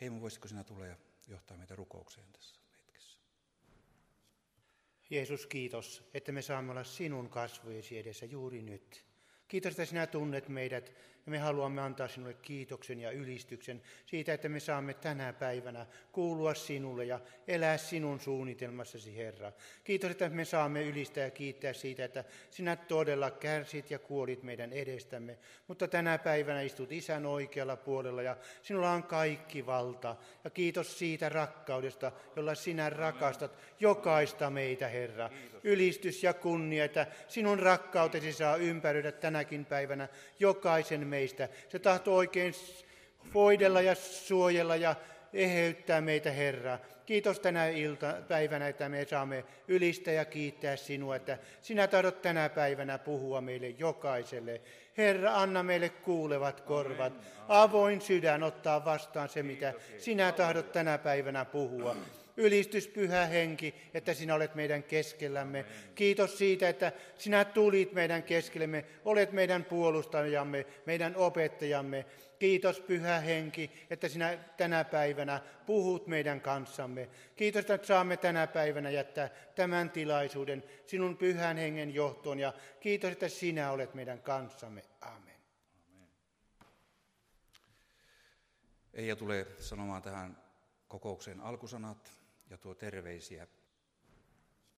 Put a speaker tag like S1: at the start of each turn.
S1: Heimo, voisitko sinä tulla ja johtaa meitä rukoukseen tässä hetkessä?
S2: Jeesus, kiitos, että me saamme olla sinun kasvojesi edessä juuri nyt. Kiitos, että sinä tunnet meidät ja me haluamme antaa sinulle kiitoksen ja ylistyksen siitä, että me saamme tänä päivänä kuulua sinulle ja elää sinun suunnitelmassasi, Herra. Kiitos, että me saamme ylistää ja kiittää siitä, että sinä todella kärsit ja kuolit meidän edestämme. Mutta tänä päivänä istut isän oikealla puolella ja sinulla on kaikki valta. Ja kiitos siitä rakkaudesta, jolla sinä rakastat jokaista meitä, Herra. Ylistys ja kunnia, että sinun rakkautesi saa ympäröidä tänäkin päivänä jokaisen meistä. Se tahtoo oikein voidella ja suojella ja eheyttää meitä, Herra. Kiitos tänä ilta, päivänä, että me saamme ylistää ja kiittää sinua, että sinä tahdot tänä päivänä puhua meille jokaiselle. Herra, anna meille kuulevat korvat, avoin sydän ottaa vastaan se, mitä sinä tahdot tänä päivänä puhua. Ylistys pyhä henki, että sinä olet meidän keskellämme. Kiitos siitä, että sinä tulit meidän keskellemme, olet meidän puolustajamme, meidän opettajamme. Kiitos pyhä henki, että sinä tänä päivänä puhut meidän kanssamme. Kiitos, että saamme tänä päivänä jättää tämän tilaisuuden sinun pyhän hengen johtoon ja kiitos, että sinä olet meidän kanssamme. Amen.
S1: Eija tulee sanomaan tähän kokoukseen alkusanat ja tuo terveisiä